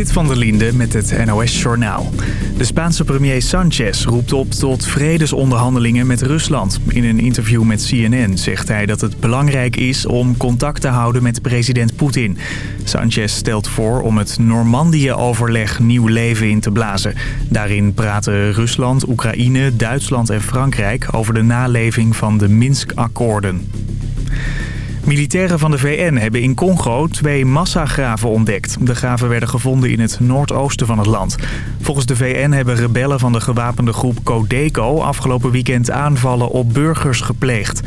Zit van der Linde met het NOS-journaal. De Spaanse premier Sanchez roept op tot vredesonderhandelingen met Rusland. In een interview met CNN zegt hij dat het belangrijk is om contact te houden met president Poetin. Sanchez stelt voor om het Normandië-overleg nieuw leven in te blazen. Daarin praten Rusland, Oekraïne, Duitsland en Frankrijk over de naleving van de Minsk-akkoorden. Militairen van de VN hebben in Congo twee massagraven ontdekt. De graven werden gevonden in het noordoosten van het land. Volgens de VN hebben rebellen van de gewapende groep Codeco afgelopen weekend aanvallen op burgers gepleegd.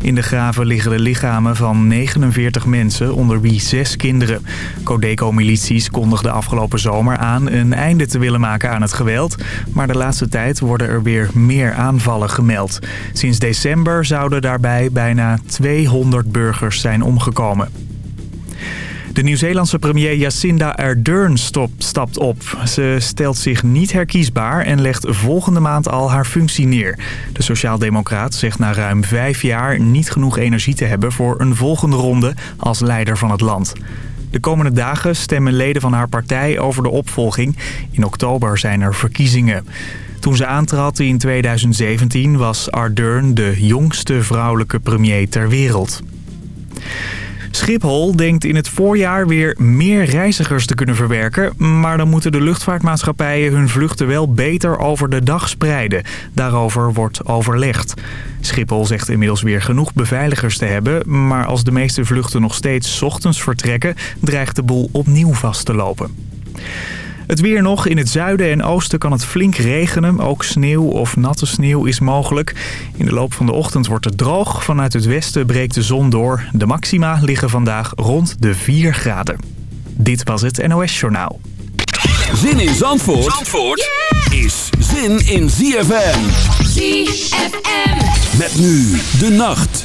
In de graven liggen de lichamen van 49 mensen, onder wie zes kinderen. Codeco-milities kondigden afgelopen zomer aan een einde te willen maken aan het geweld. Maar de laatste tijd worden er weer meer aanvallen gemeld. Sinds december zouden daarbij bijna 200 burgers zijn omgekomen. De Nieuw-Zeelandse premier Jacinda Ardern stop, stapt op. Ze stelt zich niet herkiesbaar en legt volgende maand al haar functie neer. De sociaaldemocraat zegt na ruim vijf jaar niet genoeg energie te hebben... voor een volgende ronde als leider van het land. De komende dagen stemmen leden van haar partij over de opvolging. In oktober zijn er verkiezingen. Toen ze aantrad in 2017 was Ardern de jongste vrouwelijke premier ter wereld. Schiphol denkt in het voorjaar weer meer reizigers te kunnen verwerken. Maar dan moeten de luchtvaartmaatschappijen hun vluchten wel beter over de dag spreiden. Daarover wordt overlegd. Schiphol zegt inmiddels weer genoeg beveiligers te hebben. Maar als de meeste vluchten nog steeds ochtends vertrekken, dreigt de boel opnieuw vast te lopen. Het weer nog. In het zuiden en oosten kan het flink regenen. Ook sneeuw of natte sneeuw is mogelijk. In de loop van de ochtend wordt het droog. Vanuit het westen breekt de zon door. De maxima liggen vandaag rond de 4 graden. Dit was het NOS Journaal. Zin in Zandvoort, Zandvoort is zin in ZFM. ZFM. Met nu de nacht.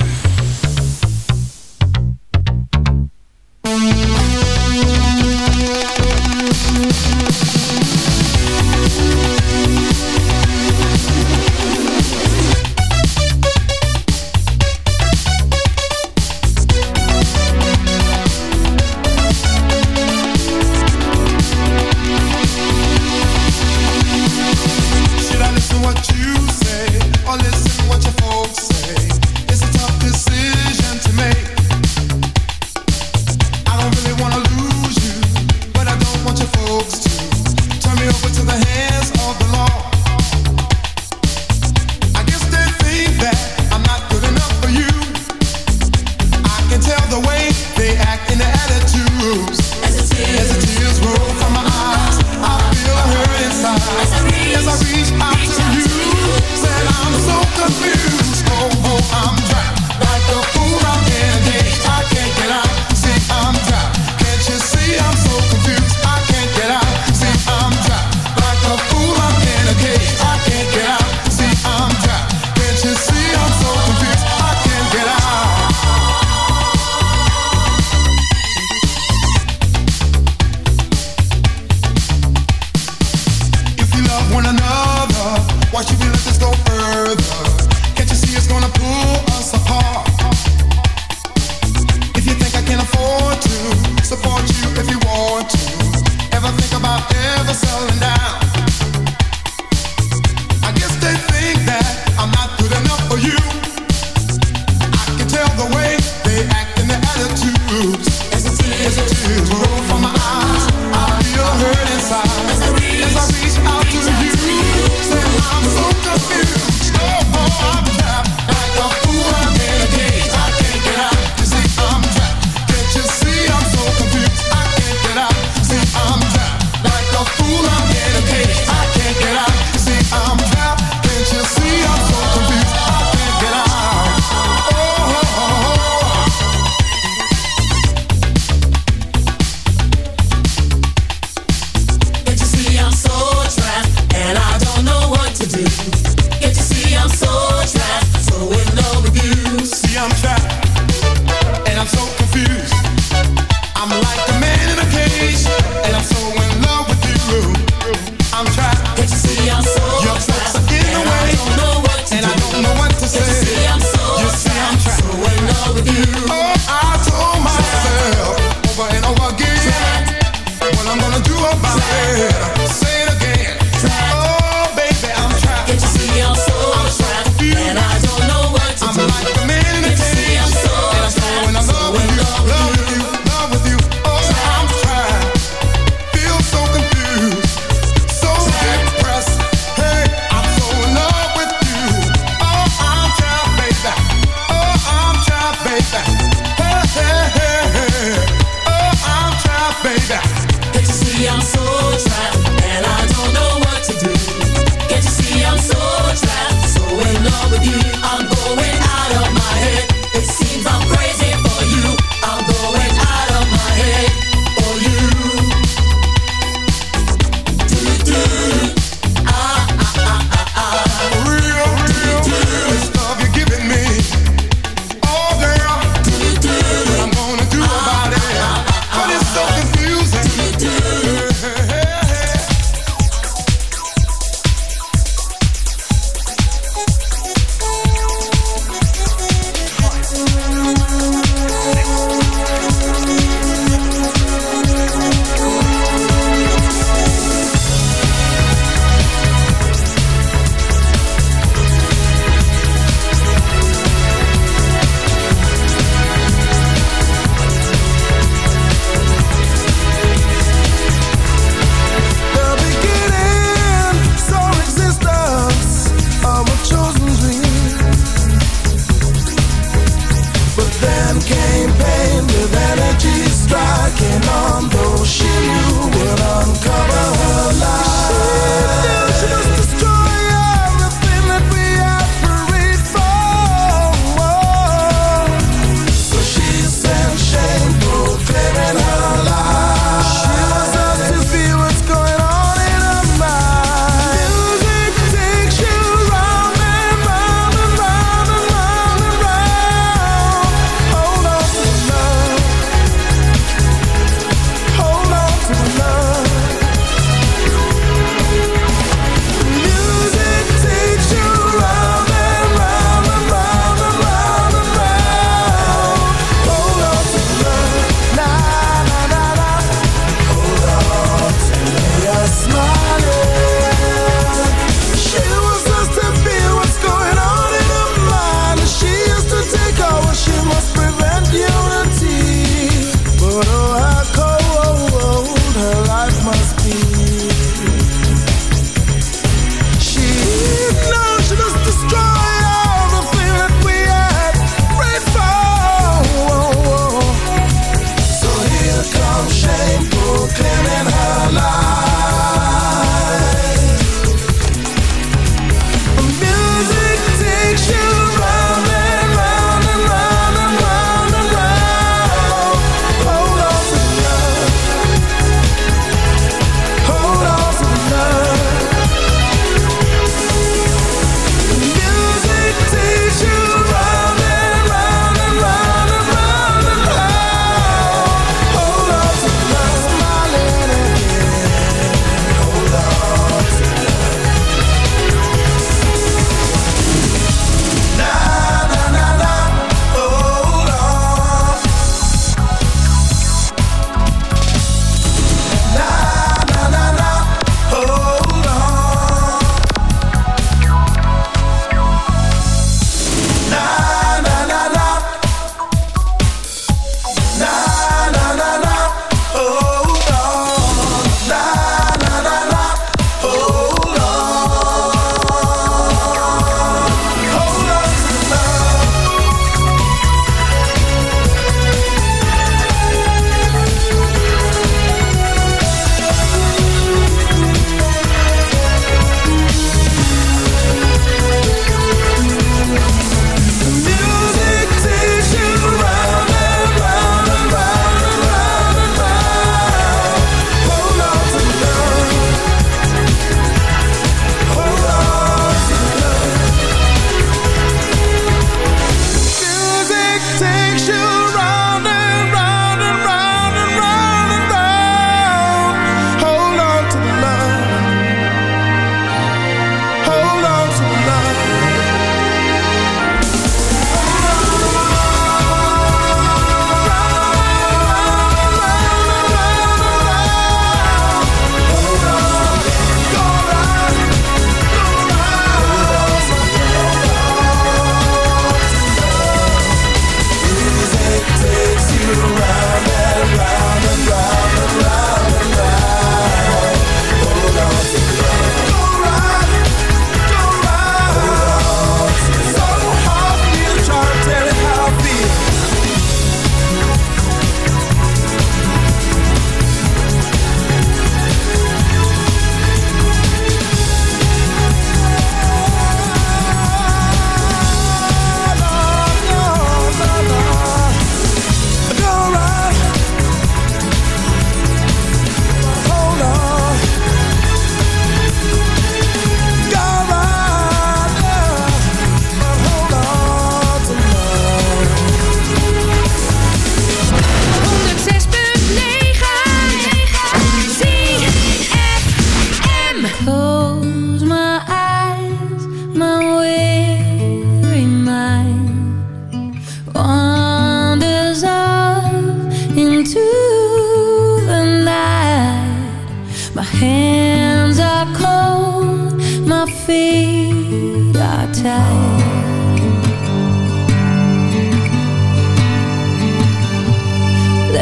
Let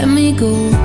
me go.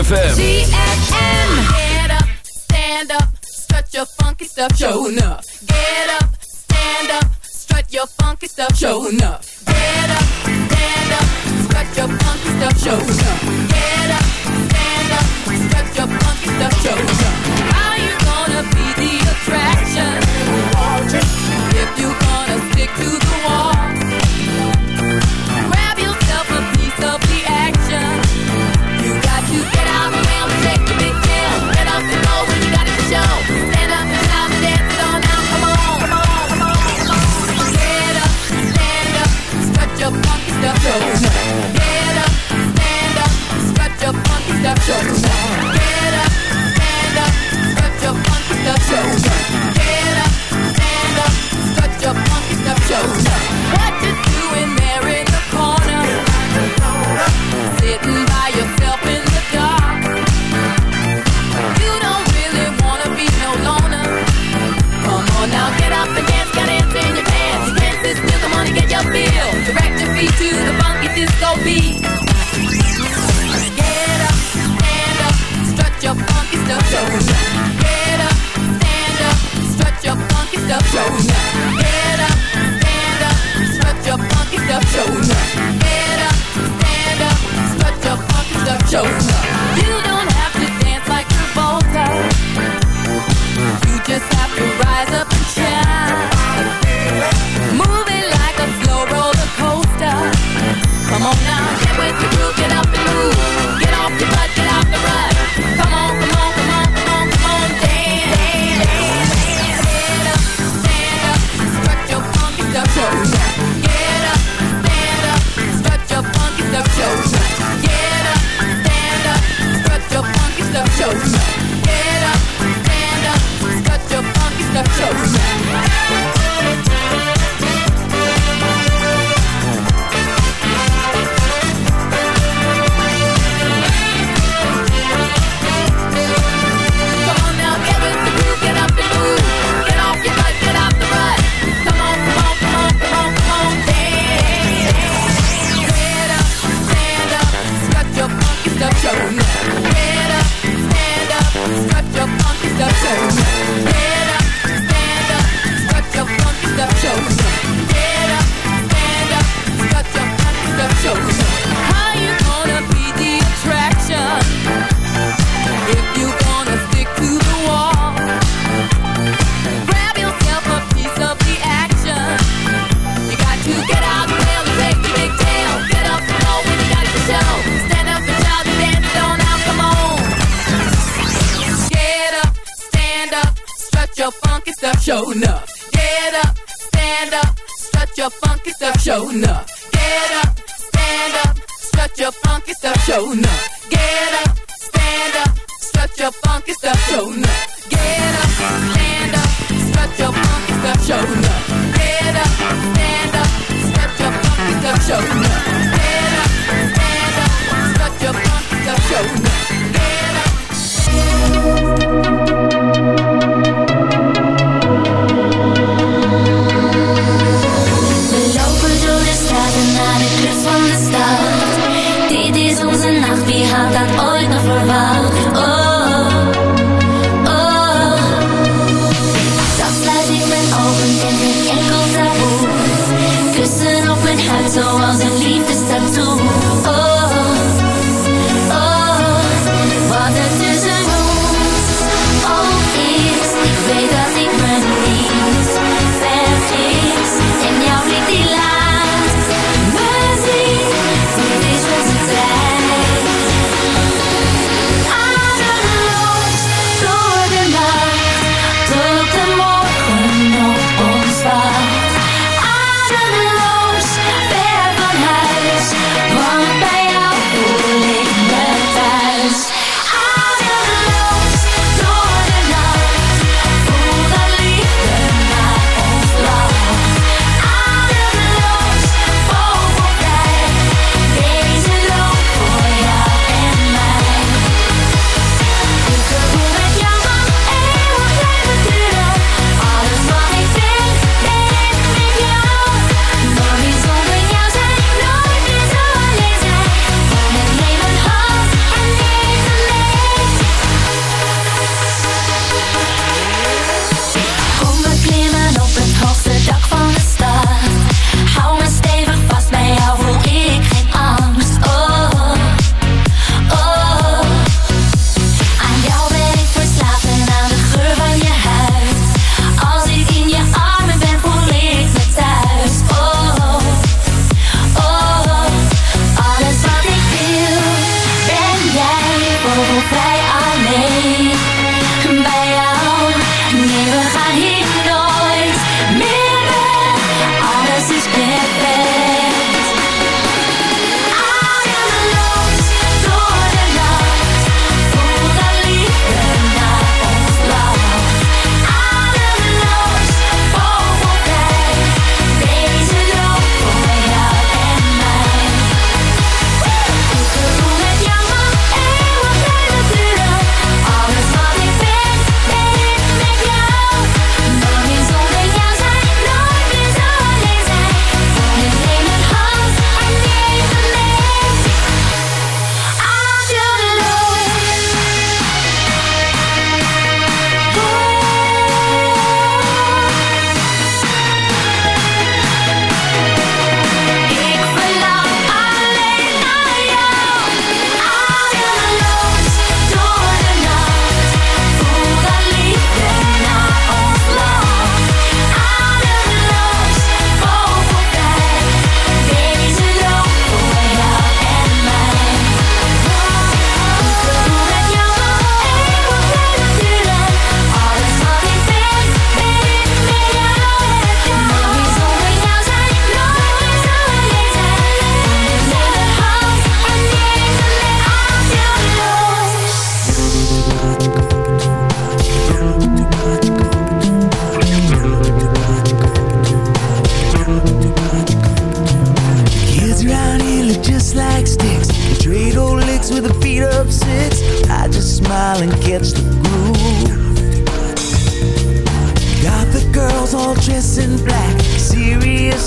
ZFM. ZFM. Get up, stand up, stretch your funky stuff, show enough.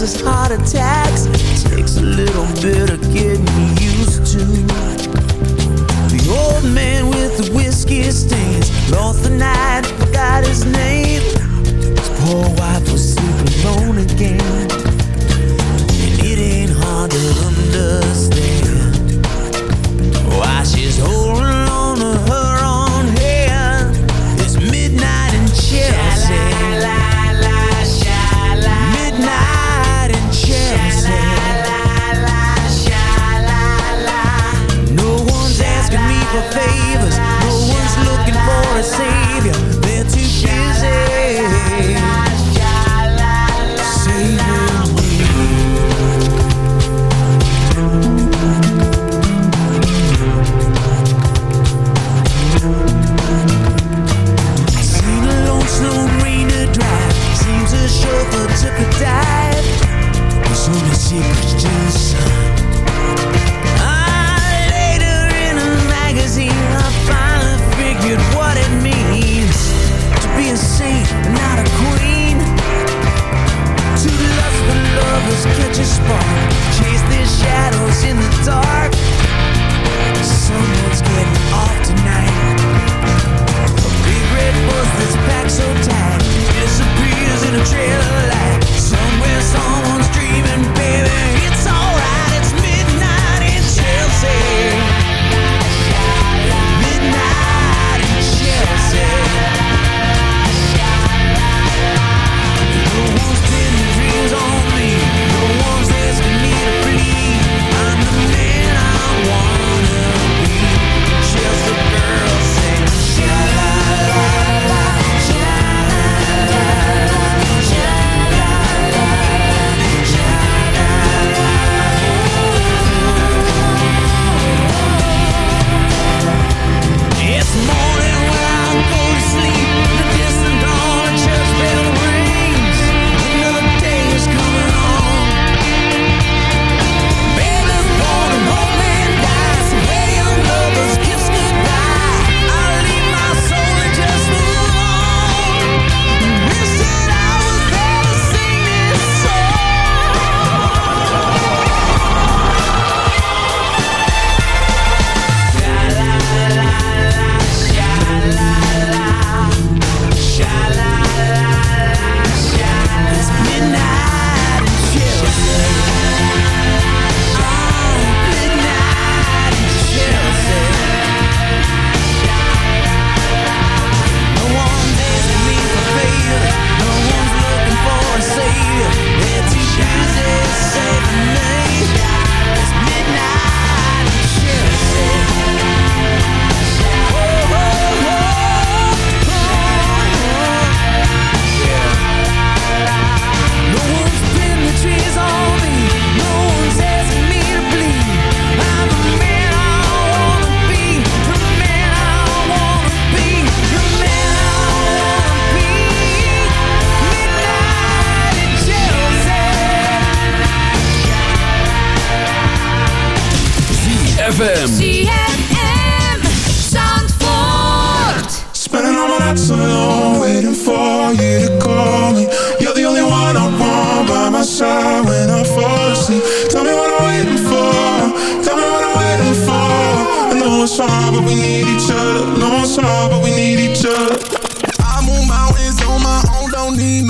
causes heart attacks. Takes a little bit of getting used to. The old man with the whiskey stains lost the night, forgot his name.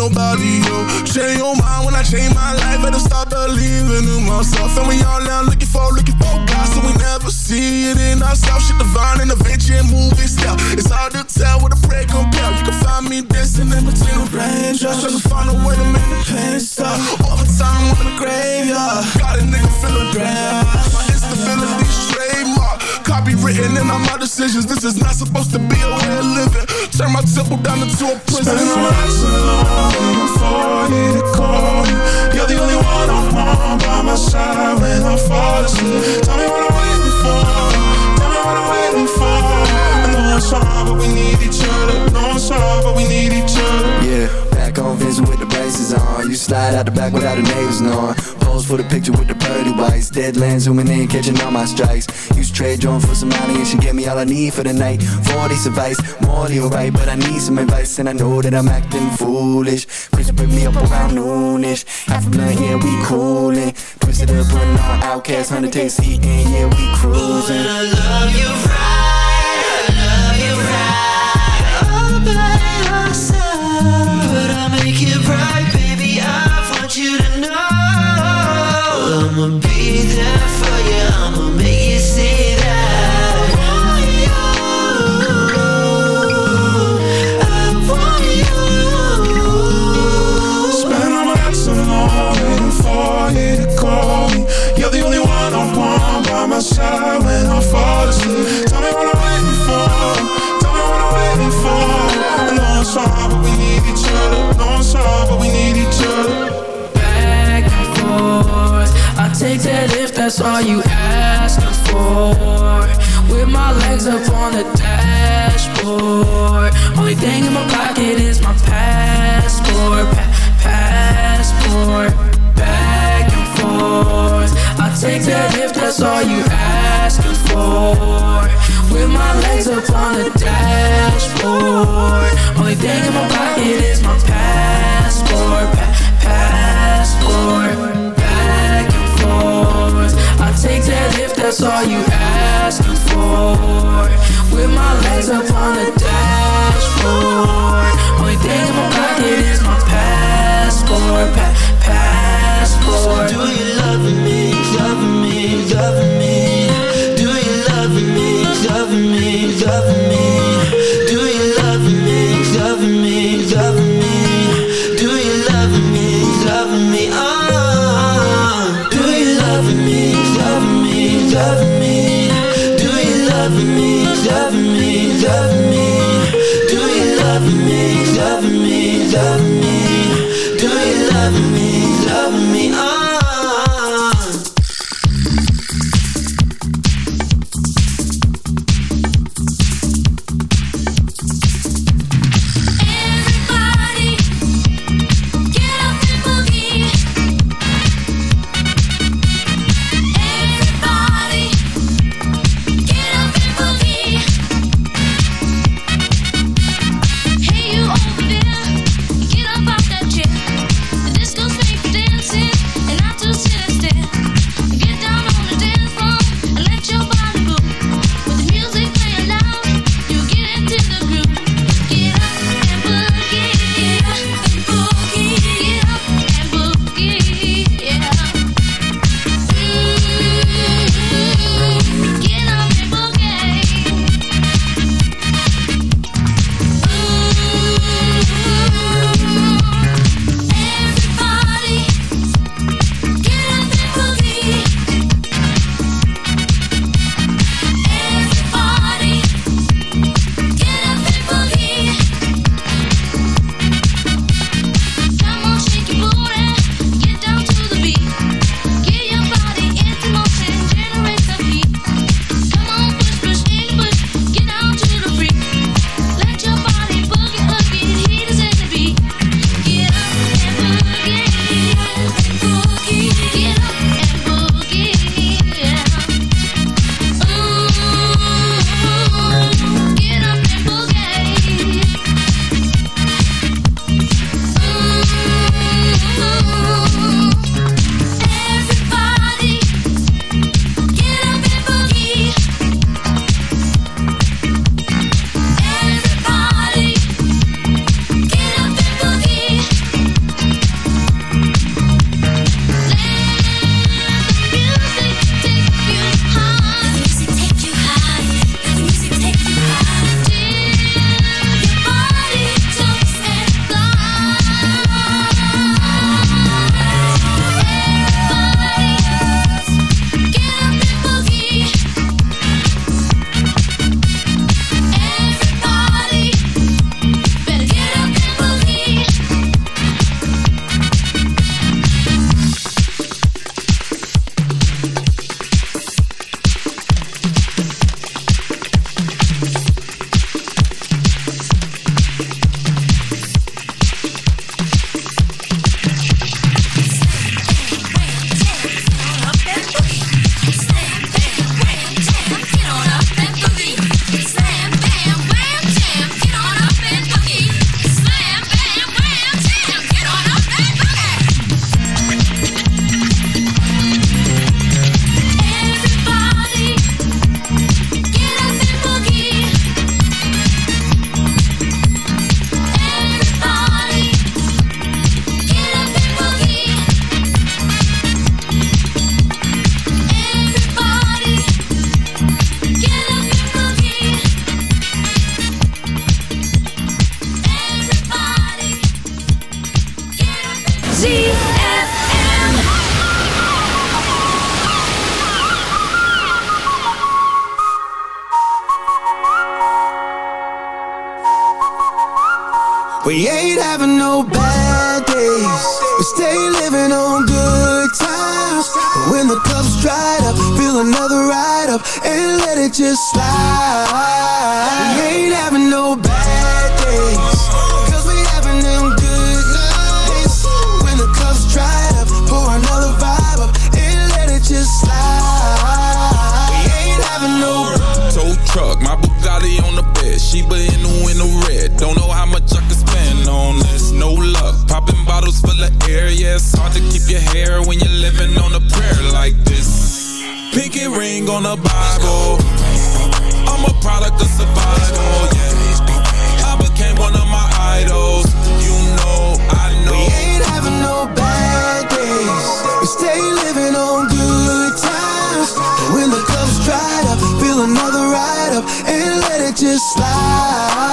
Nobody, yo. Change your mind when I change my life, better stop believing in myself. And we all now looking for, looking for God, so we never see it in ourselves. Shit divine and adventure and movie style. It's hard to tell what a prayer compare. You can find me dancing in between the raindrops, trying to find a way to make the pain stop. Overtime in the graveyard, got a nigga feeling bad. My instability trademark, copywritten in all my decisions. This is not supposed to be a way of living. Turn my temple down into a prison. Spend my nights alone before you call. You're the only one I want by my side when I fall asleep. Tell me what I'm waiting for. Tell me what I'm waiting for. I know it's hard, but we need each other. No, it's hard, but we need each other. Yeah, back on Vincent with the braces on. You slide out the back without the neighbors knowing. Pose for the picture with the pearly whites. Deadlands zooming in, catching all my strikes. Use trade drone for some money and she get me all I need for the night. 40 advice, morally alright, but I need some advice and I know that I'm acting foolish. Chris pick me up around noonish. Half a blunt, yeah, we coolin'. Twisted up, putting on OutKast, 100 taste and yeah, we cruising. I love you right, legs up on the dashboard. Only thing in my pocket is my passport. Pa- passport. Back and forth. I take that if that's all you asking for. With my legs up on the dashboard. Only thing in my pocket is my passport. Pa- passport. Back and forth. I take that if that's all you asking for. With my legs up on the dashboard. prayer when you're living on a prayer like this. Pinky ring on a Bible. I'm a product of survival, yeah. I became one of my idols. You know, I know. We ain't having no bad days. We stay living on good times. When the club's dried up, fill another ride up and let it just slide